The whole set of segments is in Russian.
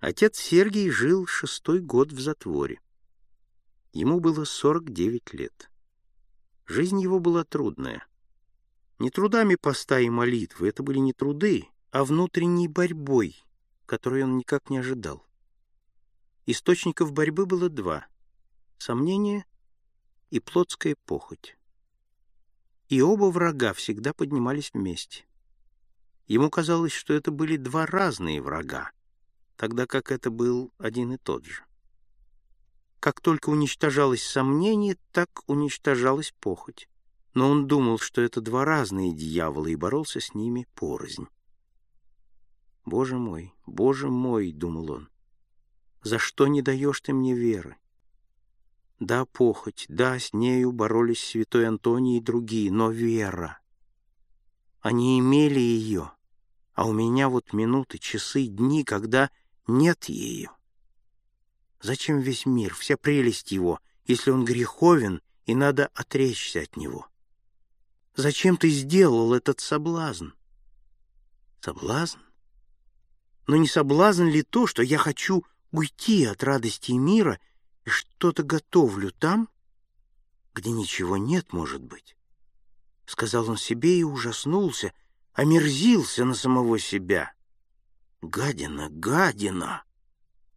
Отец Сергий жил шестой год в затворе. Ему было 49 лет. Жизнь его была трудная. Не трудами поста и молитвы, это были не труды, а внутренней борьбой, которой он никак не ожидал. Источников борьбы было два — сомнение и плотская похоть. И оба врага всегда поднимались вместе. Ему казалось, что это были два разные врага, тогда как это был один и тот же. Как только уничтожалось сомнение, так уничтожалась похоть. Но он думал, что это два разные дьявола, и боролся с ними порознь. «Боже мой, Боже мой!» — думал он. «За что не даешь ты мне веры?» Да, похоть, да, с нею боролись святой Антоний и другие, но вера. Они имели ее, а у меня вот минуты, часы, дни, когда нет ее. Зачем весь мир, вся прелесть его, если он греховен и надо отречься от него? Зачем ты сделал этот соблазн? Соблазн? Но не соблазн ли то, что я хочу уйти от радости мира и что-то готовлю там, где ничего нет, может быть? Сказал он себе и ужаснулся, омерзился на самого себя. Гадина, гадина!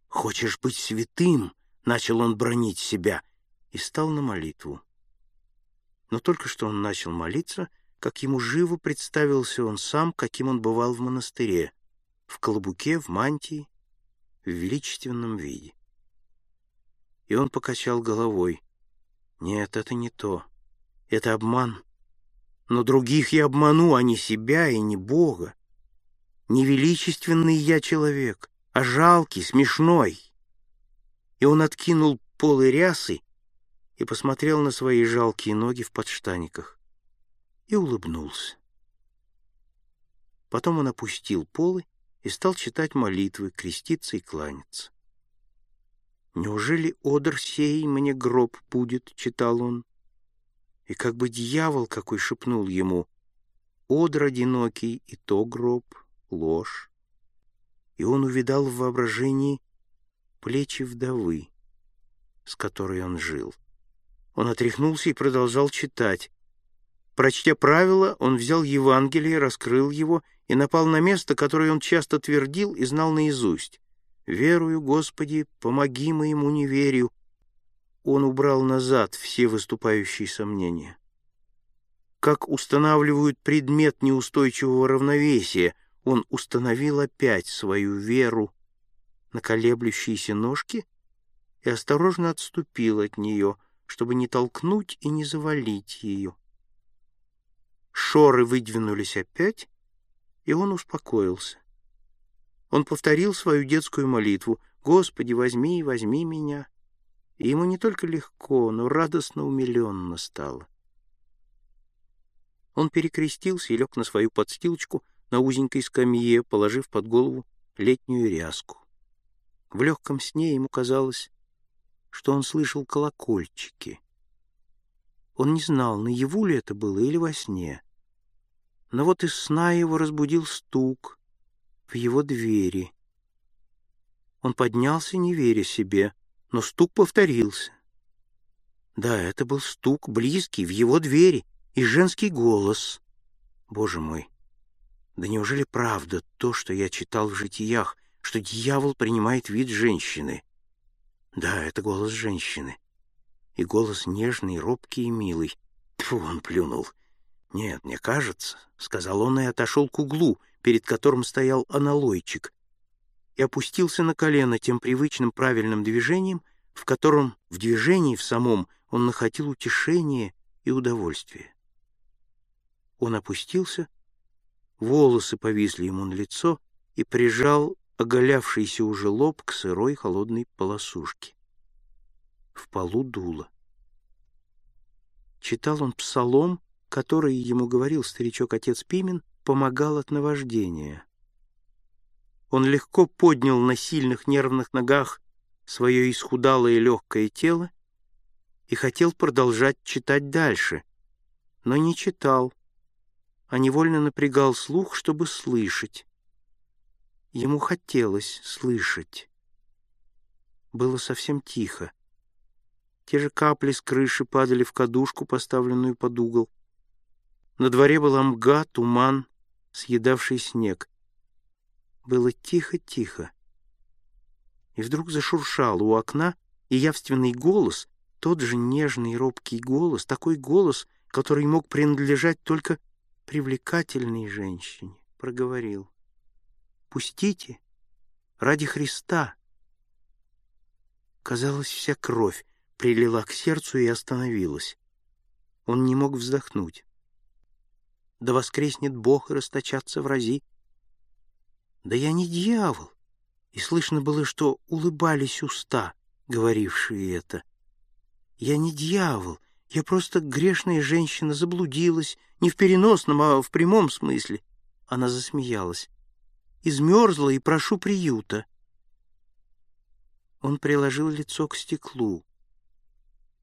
«Хочешь быть святым?» — начал он бронить себя и стал на молитву. Но только что он начал молиться, как ему живо представился он сам, каким он бывал в монастыре, в колобуке, в мантии, в величественном виде. И он покачал головой. «Нет, это не то. Это обман. Но других я обману, а не себя и не Бога. Невеличественный я человек а жалкий, смешной. И он откинул полы рясы и посмотрел на свои жалкие ноги в подштаниках и улыбнулся. Потом он опустил полы и стал читать молитвы, креститься и кланяться. «Неужели одр сей мне гроб будет?» — читал он. И как бы дьявол какой шепнул ему, «Одр одинокий, и то гроб, ложь» и он увидал в воображении плечи вдовы, с которой он жил. Он отряхнулся и продолжал читать. Прочтя правила, он взял Евангелие, раскрыл его и напал на место, которое он часто твердил и знал наизусть. «Верую, Господи, помоги моему неверию». Он убрал назад все выступающие сомнения. Как устанавливают предмет неустойчивого равновесия — он установил опять свою веру на колеблющиеся ножки и осторожно отступил от нее, чтобы не толкнуть и не завалить ее. Шоры выдвинулись опять, и он успокоился. Он повторил свою детскую молитву «Господи, возьми, возьми меня». И ему не только легко, но радостно умиленно стало. Он перекрестился и лег на свою подстилочку, на узенькой скамье, положив под голову летнюю ряску. В легком сне ему казалось, что он слышал колокольчики. Он не знал, наяву ли это было или во сне. Но вот из сна его разбудил стук в его двери. Он поднялся, не веря себе, но стук повторился. Да, это был стук близкий в его двери и женский голос. Боже мой! Да неужели правда то, что я читал в житиях, что дьявол принимает вид женщины? Да, это голос женщины. И голос нежный, робкий и милый. Тьфу, он плюнул. «Нет, мне кажется», — сказал он и отошел к углу, перед которым стоял аналойчик, и опустился на колено тем привычным правильным движением, в котором в движении в самом он находил утешение и удовольствие. Он опустился волосы повисли ему на лицо и прижал оголявшийся уже лоб к сырой холодной полосушке. В полу дуло. Читал он псалом, который, ему говорил старичок-отец Пимен, помогал от наваждения. Он легко поднял на сильных нервных ногах свое исхудалое легкое тело и хотел продолжать читать дальше, но не читал, а невольно напрягал слух, чтобы слышать. Ему хотелось слышать. было совсем тихо. Те же капли с крыши падали в кадушку, поставленную под угол. На дворе была мга, туман, съедавший снег. Было тихо-тихо. И вдруг зашуршал у окна, и явственный голос, тот же нежный робкий голос, такой голос, который мог принадлежать только привлекательной женщине, проговорил. «Пустите! Ради Христа!» Казалось, вся кровь прилила к сердцу и остановилась. Он не мог вздохнуть. Да воскреснет Бог и расточаться в рази. Да я не дьявол. И слышно было, что улыбались уста, говорившие это. Я не дьявол, я просто грешная женщина заблудилась, не в переносном, а в прямом смысле. Она засмеялась. Измерзла и прошу приюта. Он приложил лицо к стеклу.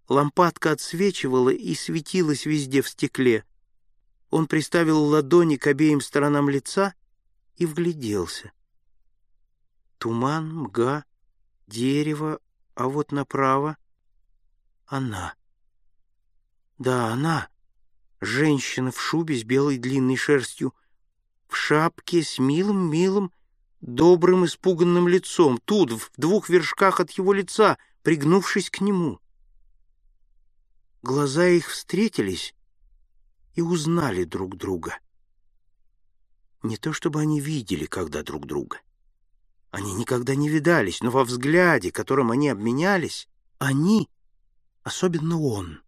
Лампадка отсвечивала и светилась везде в стекле. Он приставил ладони к обеим сторонам лица и вгляделся. Туман, мга, дерево, а вот направо — она. Да, она, женщина в шубе с белой длинной шерстью, в шапке с милым-милым, добрым испуганным лицом, тут, в двух вершках от его лица, пригнувшись к нему. Глаза их встретились и узнали друг друга. Не то чтобы они видели когда друг друга. Они никогда не видались, но во взгляде, которым они обменялись, они, особенно он,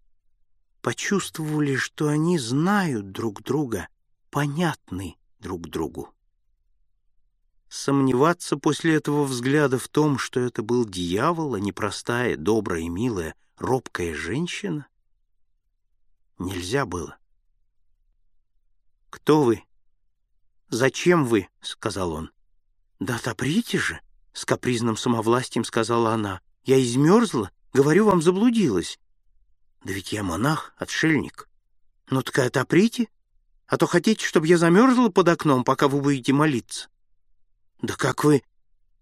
почувствовали, что они знают друг друга, понятны друг другу. Сомневаться после этого взгляда в том, что это был дьявол, а не простая, добрая милая, робкая женщина, нельзя было. «Кто вы? Зачем вы?» — сказал он. «Да отоприте же!» — с капризным самовластием сказала она. «Я измерзла, говорю, вам заблудилась. Да ведь я монах, отшельник. Ну так и отоприте, а то хотите, чтобы я замерзла под окном, пока вы будете молиться?» «Да как вы...»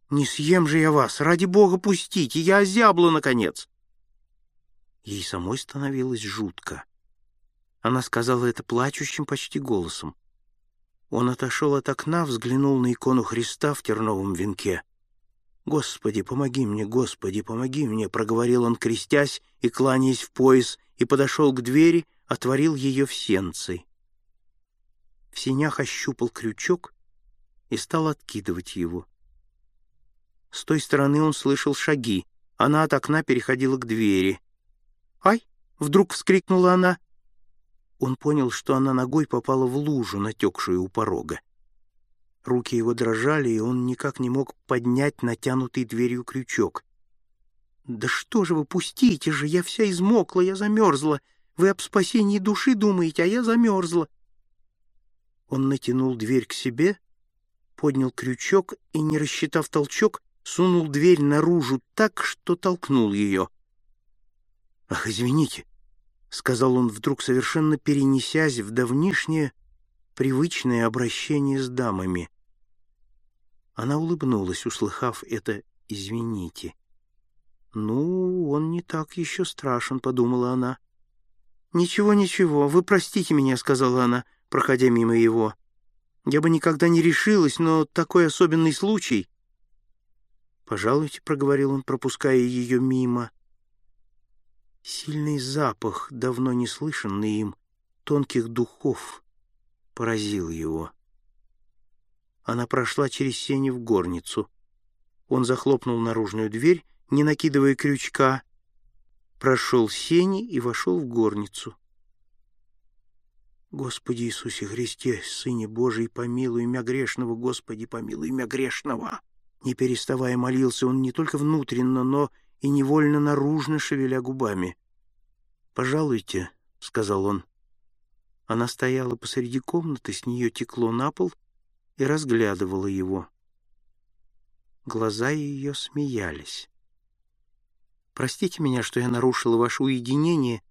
«Не съем же я вас! Ради бога, пустите! Я озябла, наконец!» Ей самой становилось жутко. Она сказала это плачущим почти голосом. Он отошел от окна, взглянул на икону Христа в терновом венке. «Господи, помоги мне, Господи, помоги мне!» — проговорил он, крестясь и кланяясь в пояс, и подошел к двери, отворил ее в сенцы. В синях ощупал крючок и стал откидывать его. С той стороны он слышал шаги. Она от окна переходила к двери. «Ай!» — вдруг вскрикнула она — он понял, что она ногой попала в лужу, натекшую у порога. Руки его дрожали, и он никак не мог поднять натянутый дверью крючок. «Да что же вы, пустите же! Я вся измокла, я замерзла! Вы об спасении души думаете, а я замерзла!» Он натянул дверь к себе, поднял крючок и, не рассчитав толчок, сунул дверь наружу так, что толкнул ее. «Ах, извините!» — сказал он вдруг, совершенно перенесясь в давнишнее привычное обращение с дамами. Она улыбнулась, услыхав это «извините». «Ну, он не так еще страшен», — подумала она. «Ничего, ничего, вы простите меня», — сказала она, проходя мимо его. «Я бы никогда не решилась, но такой особенный случай...» «Пожалуйте», — проговорил он, пропуская ее мимо. Сильный запах, давно не слышанный им, тонких духов, поразил его. Она прошла через сени в горницу. Он захлопнул наружную дверь, не накидывая крючка, прошел сени и вошел в горницу. «Господи Иисусе Христе, Сыне Божий, помилуй мя грешного, Господи, помилуй мя грешного!» Не переставая молился он не только внутренно, но и невольно наружно шевеля губами. «Пожалуйте», — сказал он. Она стояла посреди комнаты, с нее текло на пол и разглядывала его. Глаза ее смеялись. «Простите меня, что я нарушила ваше уединение,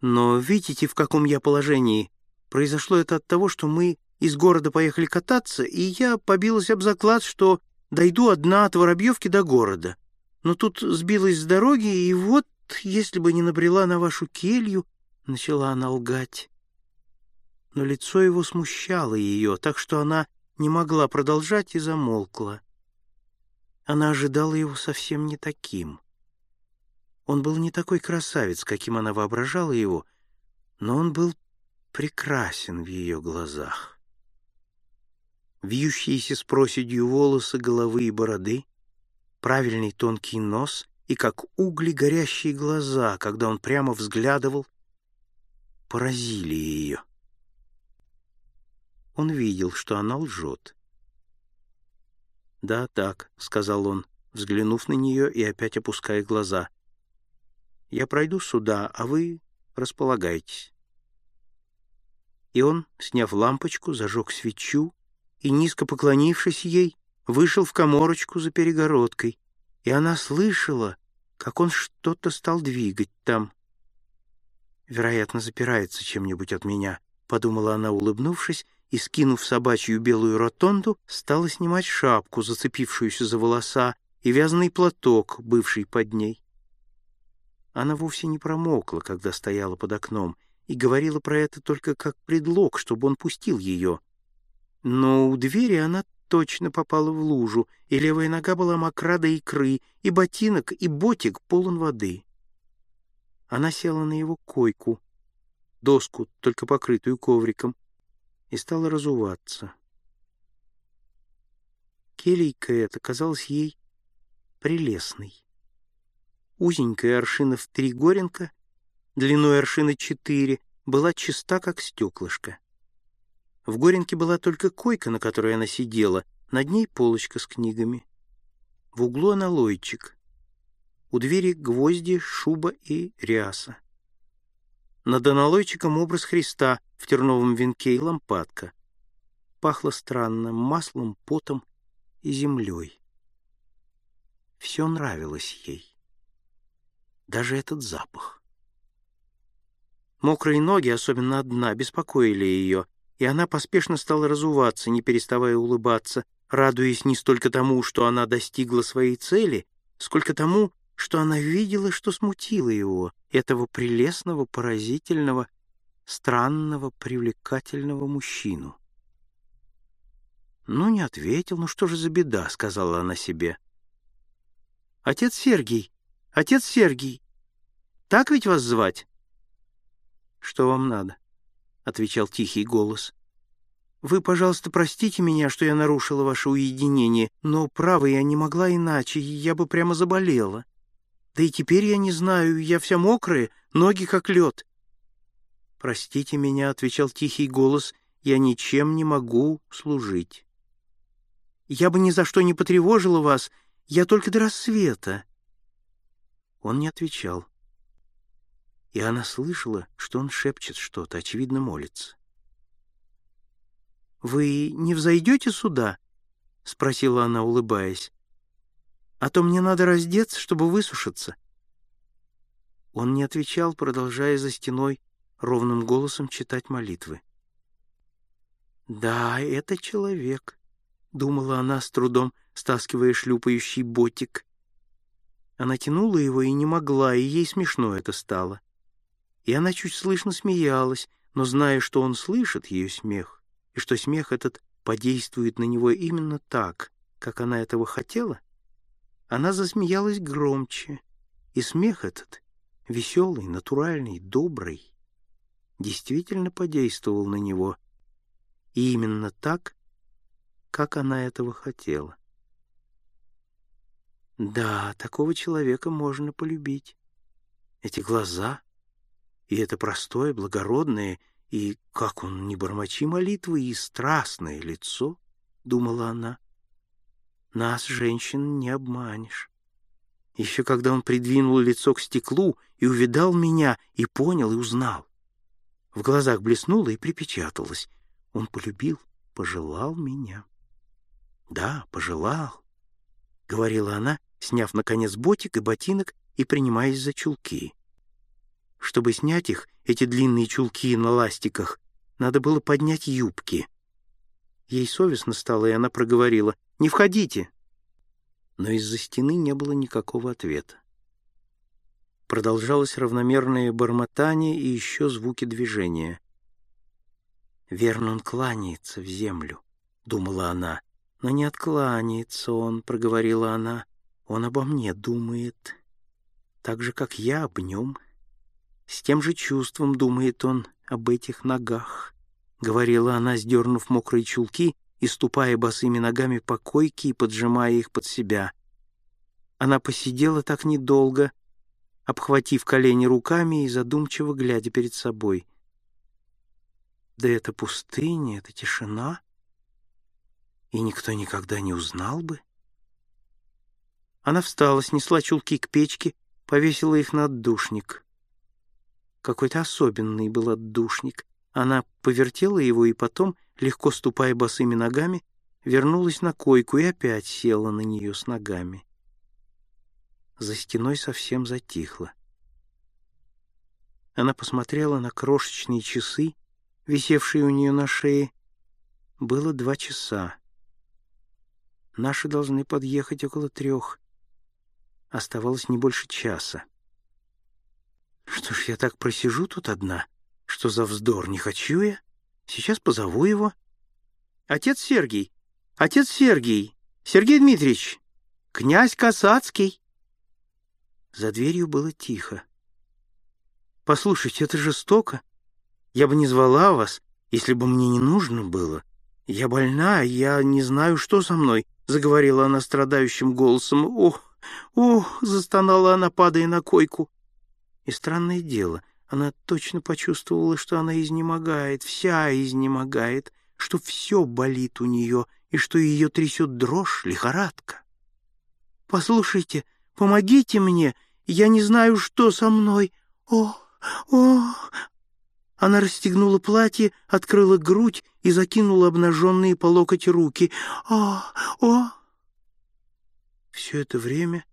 но видите, в каком я положении? Произошло это от того, что мы из города поехали кататься, и я побилась об заклад, что дойду одна от Воробьевки до города. но тут сбилась с дороги, и вот, если бы не набрела на вашу келью, начала она лгать. Но лицо его смущало ее, так что она не могла продолжать и замолкла. Она ожидала его совсем не таким. Он был не такой красавец, каким она воображала его, но он был прекрасен в ее глазах. Вьющиеся с проседью волосы головы и бороды, правильный тонкий нос и как угли горящие глаза, когда он прямо взглядывал, поразили ее. Он видел, что она лжет. «Да, так», — сказал он, взглянув на нее и опять опуская глаза. «Я пройду сюда, а вы располагайтесь». И он, сняв лампочку, зажег свечу и, низко поклонившись ей, вышел в коморочку за перегородкой, и она слышала, как он что-то стал двигать там. «Вероятно, запирается чем-нибудь от меня», — подумала она, улыбнувшись, и, скинув собачью белую ротонду, стала снимать шапку, зацепившуюся за волоса, и вязаный платок, бывший под ней. Она вовсе не промокла, когда стояла под окном, и говорила про это только как предлог, чтобы он пустил ее. Но у двери она точно попала в лужу, и левая нога была мокра до икры, и ботинок, и ботик полон воды. Она села на его койку, доску, только покрытую ковриком, и стала разуваться. Келейка эта казалась ей прелестной. Узенькая аршина в три горенка, длиной аршина четыре, была чиста, как стеклышко. В горенке была только койка, на которой она сидела, над ней полочка с книгами. В углу аналойчик. У двери гвозди, шуба и ряса. Над аналойчиком образ Христа в терновом венке и лампадка. Пахло странно маслом, потом и землей. Все нравилось ей. Даже этот запах. Мокрые ноги, особенно одна, беспокоили ее, и она поспешно стала разуваться, не переставая улыбаться, радуясь не столько тому, что она достигла своей цели, сколько тому, что она видела, что смутило его, этого прелестного, поразительного, странного, привлекательного мужчину. «Ну, не ответил, ну что же за беда?» — сказала она себе. «Отец Сергий! Отец Сергий! Так ведь вас звать?» «Что вам надо?» — отвечал тихий голос. «Вы, пожалуйста, простите меня, что я нарушила ваше уединение, но, право, я не могла иначе, я бы прямо заболела. Да и теперь я не знаю, я вся мокрая, ноги как лед. «Простите меня», — отвечал тихий голос, — «я ничем не могу служить». «Я бы ни за что не потревожила вас, я только до рассвета». Он не отвечал. И она слышала, что он шепчет что-то, очевидно, молится. «Вы не взойдете сюда?» — спросила она, улыбаясь. «А то мне надо раздеться, чтобы высушиться». Он не отвечал, продолжая за стеной ровным голосом читать молитвы. «Да, это человек», — думала она с трудом, стаскивая шлюпающий ботик. Она тянула его и не могла, и ей смешно это стало. И она чуть слышно смеялась, но зная, что он слышит ее смех, и что смех этот подействует на него именно так, как она этого хотела, она засмеялась громче, и смех этот, веселый, натуральный, добрый, действительно подействовал на него, и именно так, как она этого хотела. Да, такого человека можно полюбить. Эти глаза, и это простое, благородное, и, как он, не бормочи молитвы, и страстное лицо, — думала она. Нас, женщин, не обманешь. Еще когда он придвинул лицо к стеклу и увидал меня, и понял, и узнал. В глазах блеснуло и припечаталось. Он полюбил, пожелал меня. Да, пожелал, — говорила она, сняв, наконец, ботик и ботинок и принимаясь за чулки. Чтобы снять их, эти длинные чулки на ластиках, надо было поднять юбки. Ей совестно стало, и она проговорила «Не входите». но из-за стены не было никакого ответа. Продолжалось равномерное бормотание и еще звуки движения. «Верно, он кланяется в землю», — думала она. «Но не откланяется он», — проговорила она. «Он обо мне думает, так же, как я об нем. С тем же чувством думает он об этих ногах», — говорила она, сдернув мокрые чулки и ступая босыми ногами по койке и поджимая их под себя. Она посидела так недолго, обхватив колени руками и задумчиво глядя перед собой. Да это пустыня, это тишина, и никто никогда не узнал бы. Она встала, снесла чулки к печке, повесила их на отдушник. Какой-то особенный был отдушник. Она повертела его и потом, легко ступая босыми ногами, вернулась на койку и опять села на нее с ногами за стеной совсем затихло. Она посмотрела на крошечные часы, висевшие у нее на шее. Было два часа. Наши должны подъехать около трех. Оставалось не больше часа. Что ж, я так просижу тут одна? Что за вздор? Не хочу я. Сейчас позову его. Отец Сергий! Отец Сергий! Сергей Дмитриевич! Князь Касацкий! За дверью было тихо. «Послушайте, это жестоко. Я бы не звала вас, если бы мне не нужно было. Я больна, я не знаю, что со мной», — заговорила она страдающим голосом. «Ох, ох!» — застонала она, падая на койку. И странное дело, она точно почувствовала, что она изнемогает, вся изнемогает, что все болит у нее и что ее трясет дрожь, лихорадка. «Послушайте», Помогите мне! Я не знаю, что со мной! О, о!» Она расстегнула платье, открыла грудь и закинула обнаженные по локоть руки. «О, о!» Все это время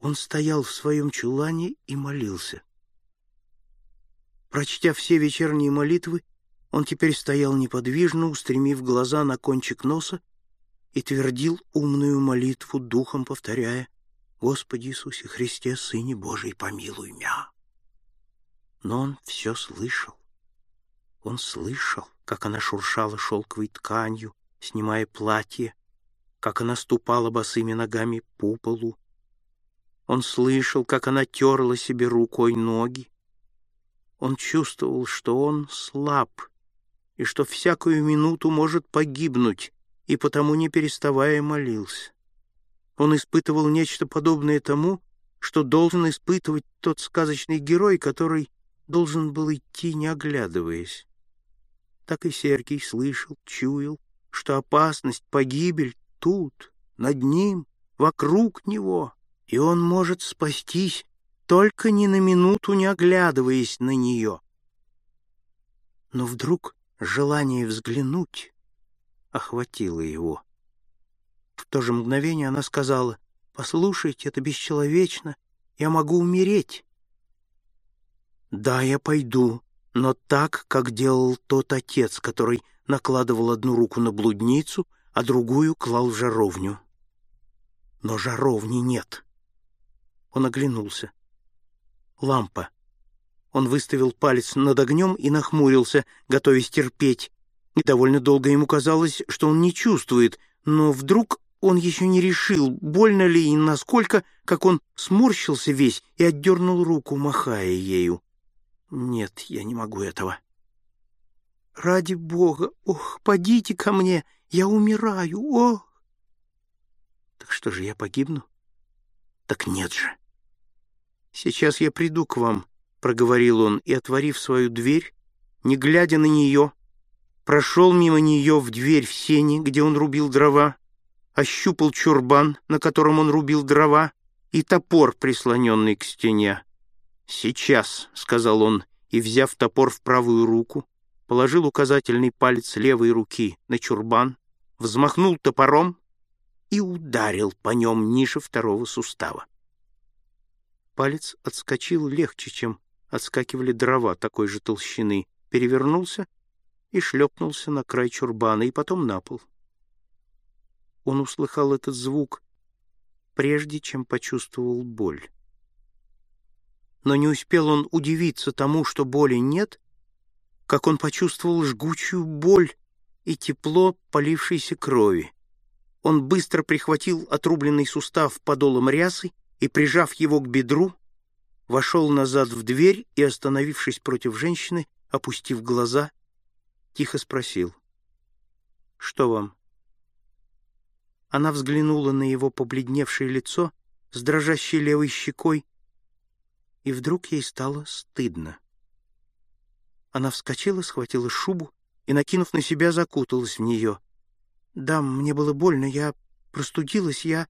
он стоял в своем чулане и молился. Прочтя все вечерние молитвы, он теперь стоял неподвижно, устремив глаза на кончик носа и твердил умную молитву, духом повторяя Господи Иисусе Христе, Сыне Божий, помилуй мя. Но он все слышал. Он слышал, как она шуршала шелковой тканью, снимая платье, как она ступала босыми ногами по полу. Он слышал, как она терла себе рукой ноги. Он чувствовал, что он слаб и что всякую минуту может погибнуть, и потому, не переставая, молился. Он испытывал нечто подобное тому, что должен испытывать тот сказочный герой, который должен был идти, не оглядываясь. Так и Сергий слышал, чуял, что опасность, погибель тут, над ним, вокруг него, и он может спастись, только ни на минуту не оглядываясь на нее. Но вдруг желание взглянуть охватило его. В то же мгновение она сказала, «Послушайте, это бесчеловечно, я могу умереть». «Да, я пойду, но так, как делал тот отец, который накладывал одну руку на блудницу, а другую клал в жаровню. Но жаровни нет». Он оглянулся. «Лампа». Он выставил палец над огнем и нахмурился, готовясь терпеть. И довольно долго ему казалось, что он не чувствует, но вдруг он еще не решил, больно ли и насколько, как он сморщился весь и отдернул руку, махая ею. «Нет, я не могу этого». «Ради Бога! Ох, подите ко мне! Я умираю! Ох!» «Так что же, я погибну?» «Так нет же!» «Сейчас я приду к вам», — проговорил он, и, отворив свою дверь, не глядя на нее, прошел мимо нее в дверь в сене, где он рубил дрова, ощупал чурбан, на котором он рубил дрова, и топор, прислоненный к стене. «Сейчас», — сказал он, и, взяв топор в правую руку, положил указательный палец левой руки на чурбан, взмахнул топором и ударил по нем ниже второго сустава. Палец отскочил легче, чем отскакивали дрова такой же толщины, перевернулся и шлепнулся на край чурбана, и потом на пол. Он услыхал этот звук прежде чем почувствовал боль. Но не успел он удивиться тому, что боли нет, как он почувствовал жгучую боль и тепло полившейся крови. Он быстро прихватил отрубленный сустав подолом рясы и, прижав его к бедру, вошел назад в дверь и, остановившись против женщины, опустив глаза, тихо спросил. «Что вам?» Она взглянула на его побледневшее лицо с дрожащей левой щекой, и вдруг ей стало стыдно. Она вскочила, схватила шубу и, накинув на себя, закуталась в нее. «Да, мне было больно, я простудилась, я...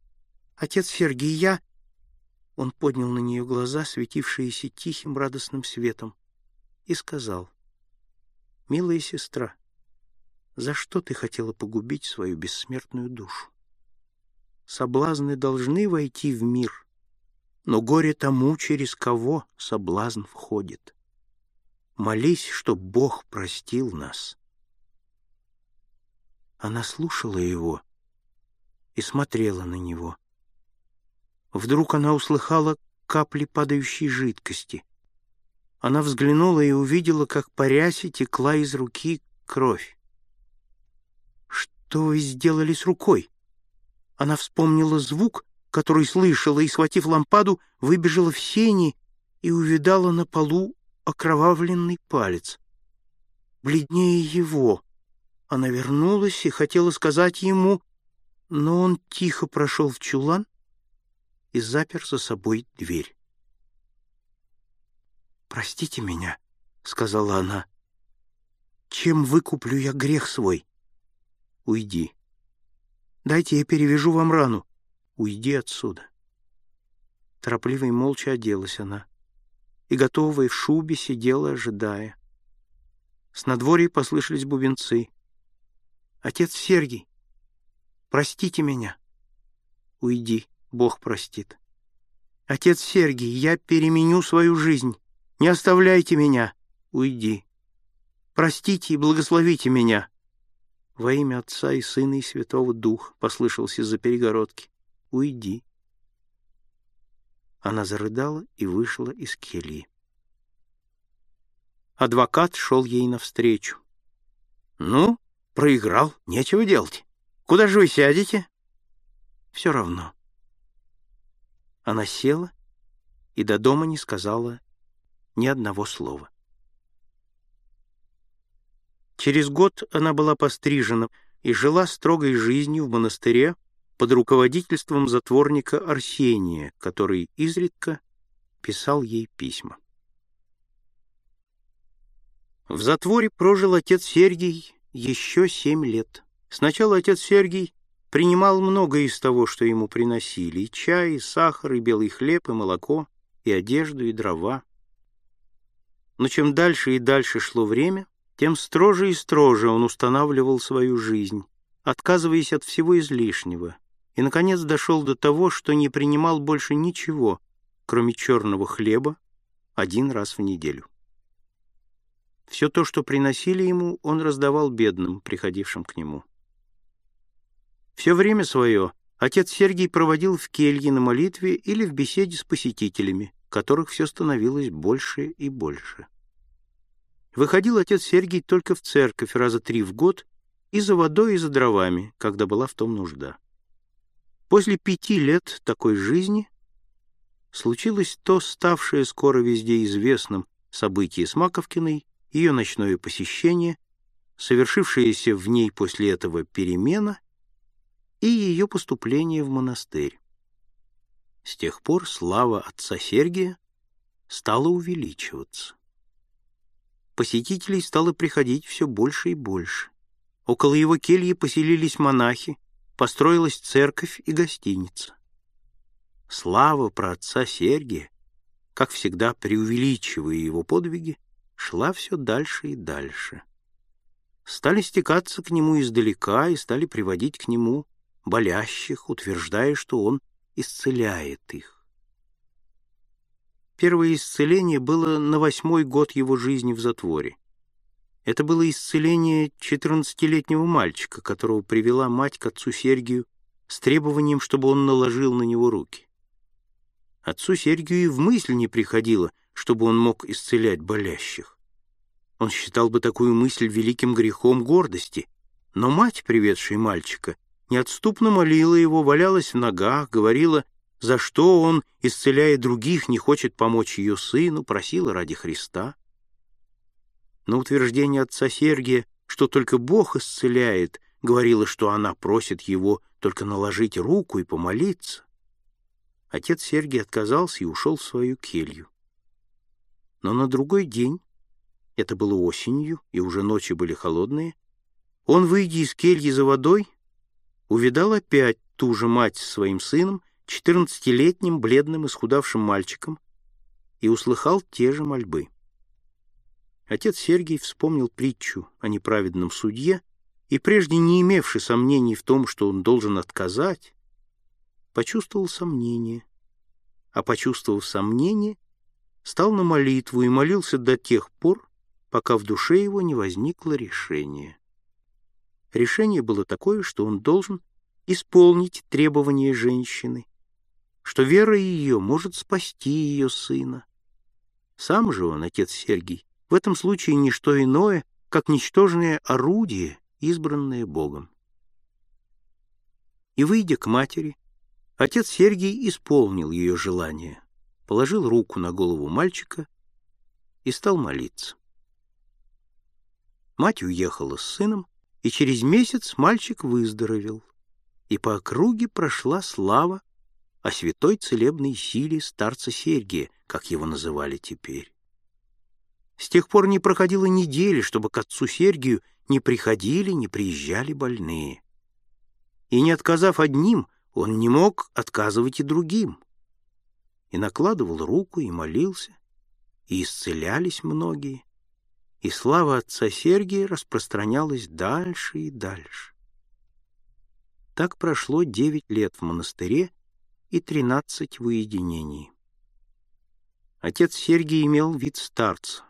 Отец Сергий, я...» Он поднял на нее глаза, светившиеся тихим радостным светом, и сказал, «Милая сестра, за что ты хотела погубить свою бессмертную душу? Соблазны должны войти в мир, но горе тому, через кого соблазн входит. Молись, чтоб Бог простил нас. Она слушала его и смотрела на него. Вдруг она услыхала капли падающей жидкости. Она взглянула и увидела, как по рясе текла из руки кровь. «Что вы сделали с рукой?» Она вспомнила звук, который слышала, и, схватив лампаду, выбежала в сени и увидала на полу окровавленный палец. Бледнее его. Она вернулась и хотела сказать ему, но он тихо прошел в чулан и запер за собой дверь. «Простите меня», — сказала она. «Чем выкуплю я грех свой?» «Уйди. Дайте я перевяжу вам рану. Уйди отсюда». Торопливо и молча оделась она и, готовая в шубе, сидела, ожидая. С надворья послышались бубенцы. «Отец Сергий, простите меня». «Уйди, Бог простит». «Отец Сергий, я переменю свою жизнь. Не оставляйте меня. Уйди. Простите и благословите меня». «Во имя Отца и Сына и Святого Духа», — послышался за перегородки. «Уйди». Она зарыдала и вышла из кельи. Адвокат шел ей навстречу. «Ну, проиграл, нечего делать. Куда же вы сядете?» «Все равно». Она села и до дома не сказала ни одного слова. Через год она была пострижена и жила строгой жизнью в монастыре под руководительством затворника Арсения, который изредка писал ей письма. В затворе прожил отец Сергий еще семь лет. Сначала отец Сергий принимал многое из того, что ему приносили, и чай, и сахар, и белый хлеб, и молоко, и одежду, и дрова. Но чем дальше и дальше шло время, тем строже и строже он устанавливал свою жизнь, отказываясь от всего излишнего, и, наконец, дошел до того, что не принимал больше ничего, кроме черного хлеба, один раз в неделю. Все то, что приносили ему, он раздавал бедным, приходившим к нему. Все время свое отец Сергий проводил в келье на молитве или в беседе с посетителями, которых все становилось больше и больше. Выходил отец Сергий только в церковь раза три в год и за водой, и за дровами, когда была в том нужда. После пяти лет такой жизни случилось то, ставшее скоро везде известным событие с Маковкиной, ее ночное посещение, совершившаяся в ней после этого перемена и ее поступление в монастырь. С тех пор слава отца Сергия стала увеличиваться. Посетителей стало приходить все больше и больше. Около его кельи поселились монахи, построилась церковь и гостиница. Слава про отца Сергия, как всегда преувеличивая его подвиги, шла все дальше и дальше. Стали стекаться к нему издалека и стали приводить к нему болящих, утверждая, что он исцеляет их. Первое исцеление было на восьмой год его жизни в затворе. Это было исцеление 14-летнего мальчика, которого привела мать к отцу Сергию с требованием, чтобы он наложил на него руки. Отцу Сергию и в мысль не приходило, чтобы он мог исцелять болящих. Он считал бы такую мысль великим грехом гордости, но мать, приведшая мальчика, неотступно молила его, валялась в ногах, говорила, за что он, исцеляя других, не хочет помочь ее сыну, просила ради Христа. На утверждение отца Сергия, что только Бог исцеляет, говорила, что она просит его только наложить руку и помолиться. Отец Сергий отказался и ушел в свою келью. Но на другой день, это было осенью, и уже ночи были холодные, он, выйдя из кельи за водой, увидал опять ту же мать с своим сыном, четырнадцатилетним бледным исхудавшим мальчиком, и услыхал те же мольбы. Отец Сергий вспомнил притчу о неправедном судье и, прежде не имевший сомнений в том, что он должен отказать, почувствовал сомнение, а, почувствовав сомнение, стал на молитву и молился до тех пор, пока в душе его не возникло решение. Решение было такое, что он должен исполнить требования женщины, что вера ее может спасти ее сына. Сам же он, отец Сергий, в этом случае не что иное, как ничтожное орудие, избранное Богом. И, выйдя к матери, отец Сергий исполнил ее желание, положил руку на голову мальчика и стал молиться. Мать уехала с сыном, и через месяц мальчик выздоровел, и по округе прошла слава о святой целебной силе старца Сергия, как его называли теперь. С тех пор не проходило недели, чтобы к отцу Сергию не приходили, не приезжали больные. И не отказав одним, он не мог отказывать и другим. И накладывал руку, и молился, и исцелялись многие и слава отца Сергия распространялась дальше и дальше. Так прошло девять лет в монастыре и тринадцать в уединении. Отец Сергий имел вид старца.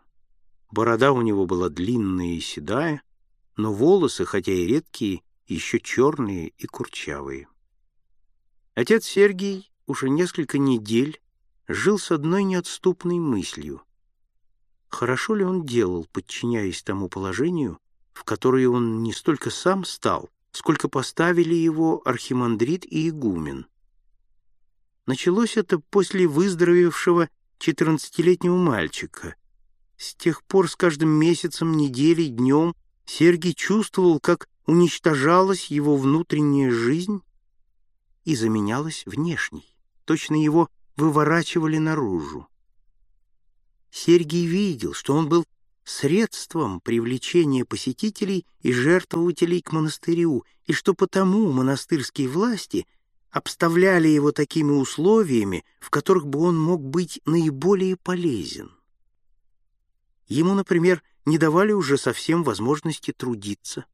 Борода у него была длинная и седая, но волосы, хотя и редкие, еще черные и курчавые. Отец Сергий уже несколько недель жил с одной неотступной мыслью Хорошо ли он делал, подчиняясь тому положению, в которое он не столько сам стал, сколько поставили его архимандрит и игумен? Началось это после выздоровевшего четырнадцатилетнего мальчика. С тех пор с каждым месяцем, неделей, днем Сергий чувствовал, как уничтожалась его внутренняя жизнь и заменялась внешней. Точно его выворачивали наружу. Сергий видел, что он был средством привлечения посетителей и жертвователей к монастырю, и что потому монастырские власти обставляли его такими условиями, в которых бы он мог быть наиболее полезен. Ему, например, не давали уже совсем возможности трудиться.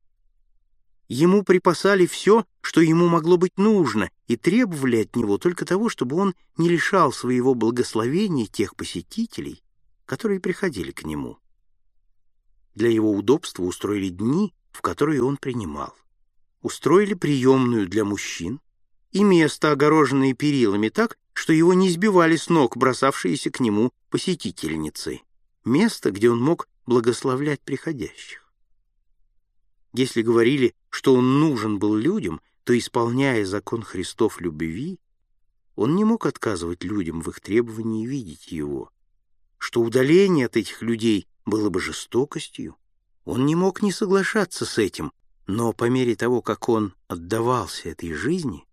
Ему припасали все, что ему могло быть нужно, и требовали от него только того, чтобы он не лишал своего благословения тех посетителей, которые приходили к нему. Для его удобства устроили дни, в которые он принимал. Устроили приемную для мужчин и место, огороженное перилами так, что его не сбивали с ног бросавшиеся к нему посетительницы. Место, где он мог благословлять приходящих. Если говорили, что он нужен был людям, то, исполняя закон Христов любви, он не мог отказывать людям в их требовании видеть его, что удаление от этих людей было бы жестокостью. Он не мог не соглашаться с этим, но по мере того, как он отдавался этой жизни,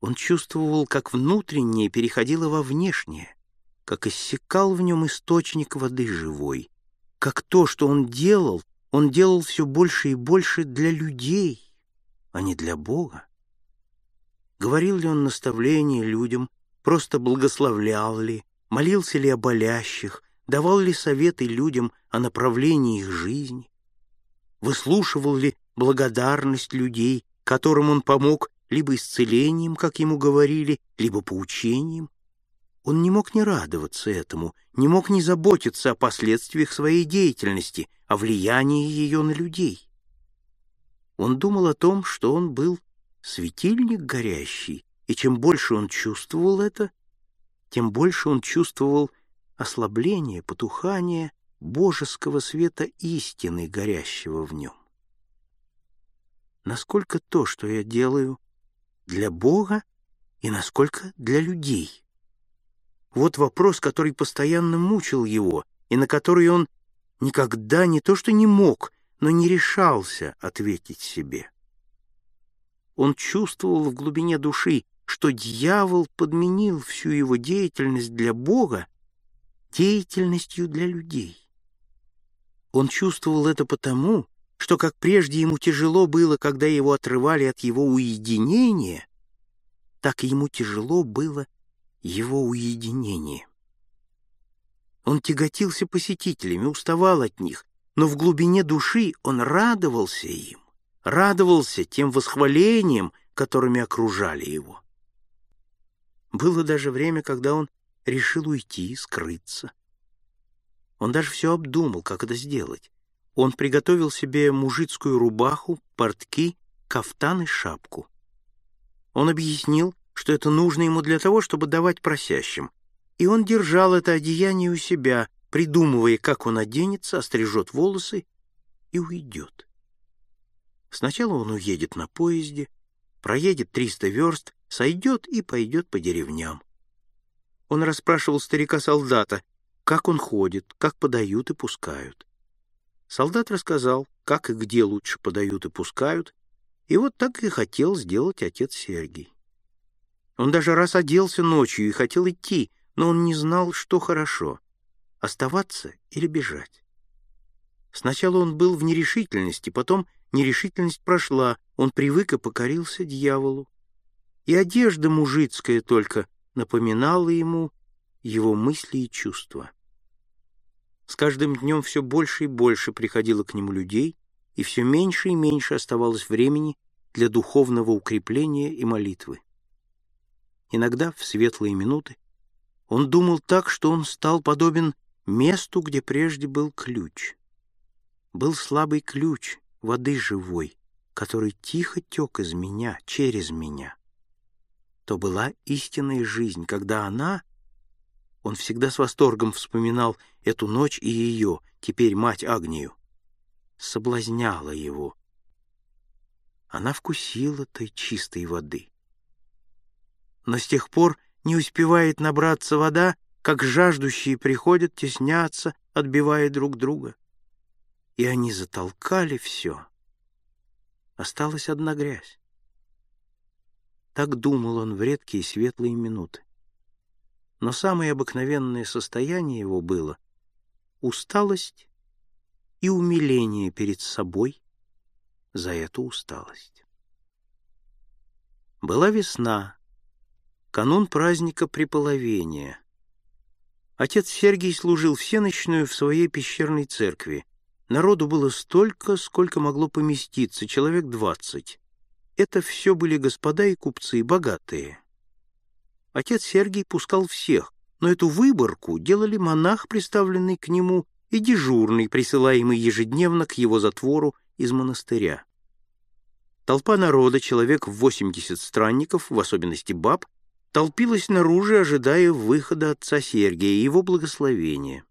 он чувствовал, как внутреннее переходило во внешнее, как иссякал в нем источник воды живой, как то, что он делал, он делал все больше и больше для людей, а не для Бога. Говорил ли он наставления людям, просто благословлял ли, молился ли о болящих, давал ли советы людям о направлении их жизни, выслушивал ли благодарность людей, которым он помог либо исцелением, как ему говорили, либо поучением. Он не мог не радоваться этому, не мог не заботиться о последствиях своей деятельности, о влиянии ее на людей. Он думал о том, что он был светильник горящий, и чем больше он чувствовал это, тем больше он чувствовал ослабление, потухание божеского света истины, горящего в нем. Насколько то, что я делаю, для Бога и насколько для людей? Вот вопрос, который постоянно мучил его, и на который он никогда не то что не мог, но не решался ответить себе. Он чувствовал в глубине души, что дьявол подменил всю его деятельность для Бога деятельностью для людей. Он чувствовал это потому, что как прежде ему тяжело было, когда его отрывали от его уединения, так ему тяжело было его уединение. Он тяготился посетителями, уставал от них, но в глубине души он радовался им, радовался тем восхвалением, которыми окружали его. Было даже время, когда он решил уйти, скрыться. Он даже все обдумал, как это сделать. Он приготовил себе мужицкую рубаху, портки, кафтан и шапку. Он объяснил, что это нужно ему для того, чтобы давать просящим, и он держал это одеяние у себя, придумывая, как он оденется, острижет волосы и уйдет. Сначала он уедет на поезде, проедет 300 верст, сойдет и пойдет по деревням. Он расспрашивал старика-солдата, как он ходит, как подают и пускают. Солдат рассказал, как и где лучше подают и пускают, и вот так и хотел сделать отец Сергий. Он даже раз оделся ночью и хотел идти, но он не знал, что хорошо — оставаться или бежать. Сначала он был в нерешительности, потом нерешительность прошла, он привык и покорился дьяволу. И одежда мужицкая только напоминала ему его мысли и чувства. С каждым днем все больше и больше приходило к нему людей, и все меньше и меньше оставалось времени для духовного укрепления и молитвы. Иногда, в светлые минуты, он думал так, что он стал подобен месту, где прежде был ключ. Был слабый ключ воды живой, который тихо тек из меня, через меня то была истинная жизнь, когда она... Он всегда с восторгом вспоминал эту ночь и ее, теперь мать Агнию. Соблазняла его. Она вкусила той чистой воды. Но с тех пор не успевает набраться вода, как жаждущие приходят, теснятся, отбивая друг друга. И они затолкали все. Осталась одна грязь. Так думал он в редкие светлые минуты. Но самое обыкновенное состояние его было усталость и умиление перед собой за эту усталость. Была весна, канун праздника Приполовения. Отец Сергий служил всеночную в своей пещерной церкви. Народу было столько, сколько могло поместиться, человек двадцать. Это все были господа и купцы, богатые. Отец Сергий пускал всех, но эту выборку делали монах, приставленный к нему, и дежурный, присылаемый ежедневно к его затвору из монастыря. Толпа народа, человек в 80 странников, в особенности баб, толпилась наружу, ожидая выхода отца Сергия и его благословения.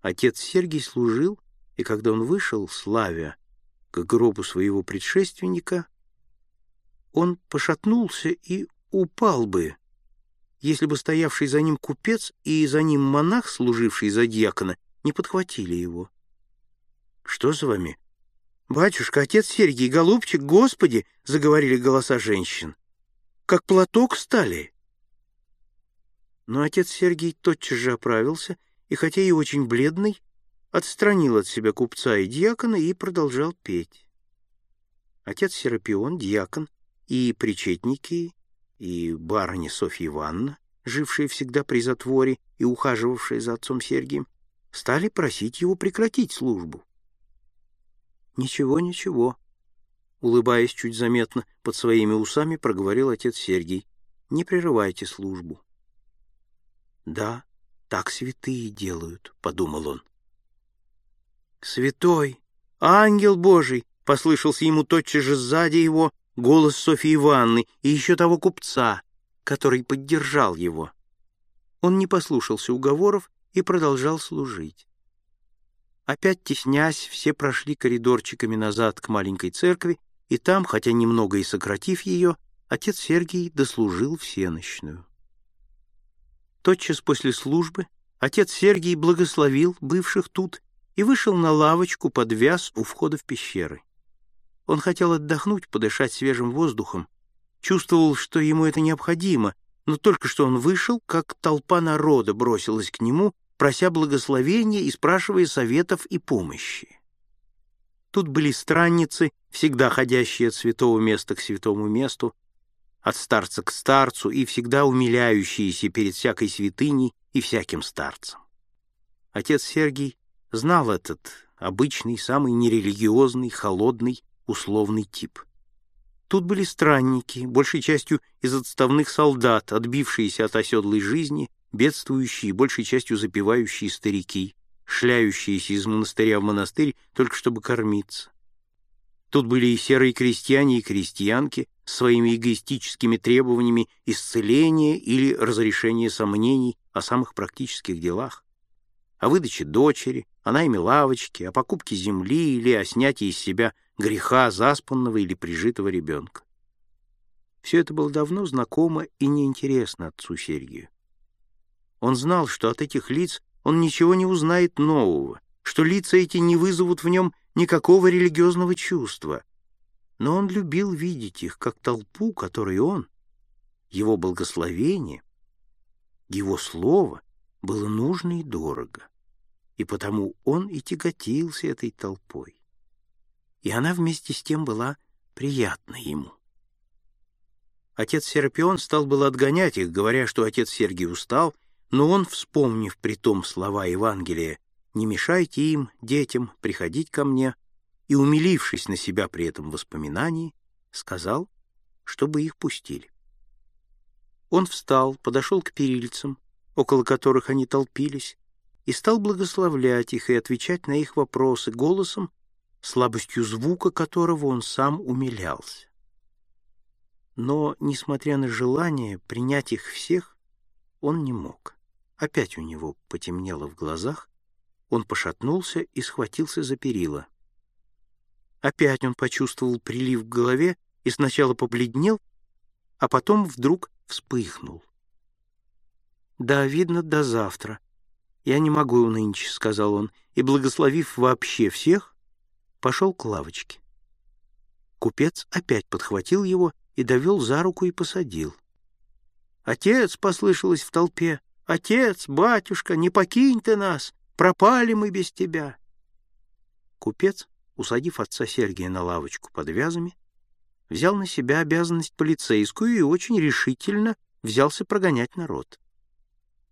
Отец Сергий служил, и когда он вышел, славя, к гробу своего предшественника, он пошатнулся и упал бы, если бы стоявший за ним купец и за ним монах, служивший за дьякона, не подхватили его. — Что с вами? — Батюшка, отец Сергий, голубчик, Господи! — заговорили голоса женщин. — Как платок стали. Но отец Сергий тотчас же оправился, и хотя и очень бледный, отстранил от себя купца и дьякона и продолжал петь. Отец Серапион, дьякон, и причетники, и барыня Софья Ивановна, жившие всегда при затворе и ухаживавшие за отцом Сергием, стали просить его прекратить службу. «Ничего, ничего», — улыбаясь чуть заметно под своими усами, проговорил отец Сергий, «не прерывайте службу». «Да, так святые делают», — подумал он. «Святой! Ангел Божий!» — послышался ему тотчас же сзади его голос Софьи Ивановны и еще того купца, который поддержал его. Он не послушался уговоров и продолжал служить. Опять теснясь, все прошли коридорчиками назад к маленькой церкви, и там, хотя немного и сократив ее, отец Сергий дослужил всенощную. Тотчас после службы отец Сергий благословил бывших тут и вышел на лавочку под вяз у входа в пещеры. Он хотел отдохнуть, подышать свежим воздухом, чувствовал, что ему это необходимо, но только что он вышел, как толпа народа бросилась к нему, прося благословения и спрашивая советов и помощи. Тут были странницы, всегда ходящие от святого места к святому месту, от старца к старцу и всегда умиляющиеся перед всякой святыней и всяким старцем. Отец Сергий знал этот обычный, самый нерелигиозный, холодный, условный тип. Тут были странники, большей частью из отставных солдат, отбившиеся от оседлой жизни, бедствующие, большей частью запивающие старики, шляющиеся из монастыря в монастырь только чтобы кормиться. Тут были и серые крестьяне и крестьянки с своими эгоистическими требованиями исцеления или разрешения сомнений о самых практических делах, о выдаче дочери, о найме лавочки, о покупке земли или о снятии из себя греха заспанного или прижитого ребенка. Все это было давно знакомо и неинтересно отцу Сергию. Он знал, что от этих лиц он ничего не узнает нового, что лица эти не вызовут в нем никакого религиозного чувства. Но он любил видеть их, как толпу, которой он, его благословение, его слово было нужно и дорого и потому он и тяготился этой толпой. И она вместе с тем была приятна ему. Отец Серапион стал было отгонять их, говоря, что отец Сергий устал, но он, вспомнив при том слова Евангелия «Не мешайте им, детям, приходить ко мне», и, умилившись на себя при этом воспоминании, сказал, чтобы их пустили. Он встал, подошел к перильцам, около которых они толпились, и стал благословлять их и отвечать на их вопросы голосом, слабостью звука которого он сам умилялся. Но, несмотря на желание принять их всех, он не мог. Опять у него потемнело в глазах, он пошатнулся и схватился за перила. Опять он почувствовал прилив в голове и сначала побледнел, а потом вдруг вспыхнул. Да, видно, до завтра, «Я не могу нынче», — сказал он, и, благословив вообще всех, пошел к лавочке. Купец опять подхватил его и довел за руку и посадил. «Отец!» — послышалось в толпе. «Отец, батюшка, не покинь ты нас! Пропали мы без тебя!» Купец, усадив отца Сергия на лавочку под вязами, взял на себя обязанность полицейскую и очень решительно взялся прогонять народ.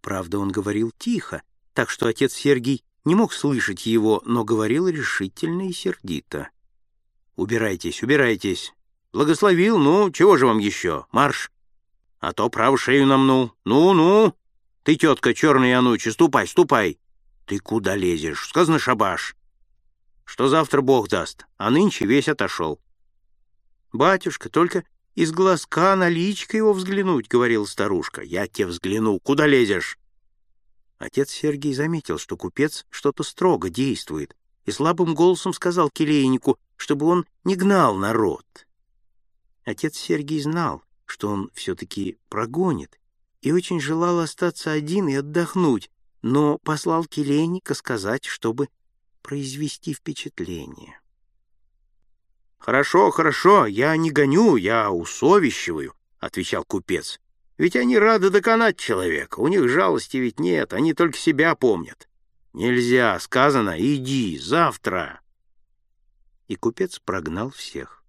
Правда, он говорил тихо, так что отец Сергий не мог слышать его, но говорил решительно и сердито. «Убирайтесь, убирайтесь. Благословил, ну, чего же вам еще? Марш! А то право шею намнул. Ну-ну! Ты, тетка черная анучи, ступай, ступай! Ты куда лезешь? Сказано шабаш. Что завтра Бог даст, а нынче весь отошел. Батюшка, только из глазка на личко его взглянуть, — говорила старушка. Я тебе взгляну. Куда лезешь? Отец Сергий заметил, что купец что-то строго действует, и слабым голосом сказал келейнику, чтобы он не гнал народ. Отец Сергий знал, что он все-таки прогонит, и очень желал остаться один и отдохнуть, но послал келейника сказать, чтобы произвести впечатление. «Хорошо, хорошо, я не гоню, я усовещиваю», — отвечал купец. Ведь они рады доконать человека, у них жалости ведь нет, они только себя помнят. Нельзя, сказано, иди, завтра. И купец прогнал всех.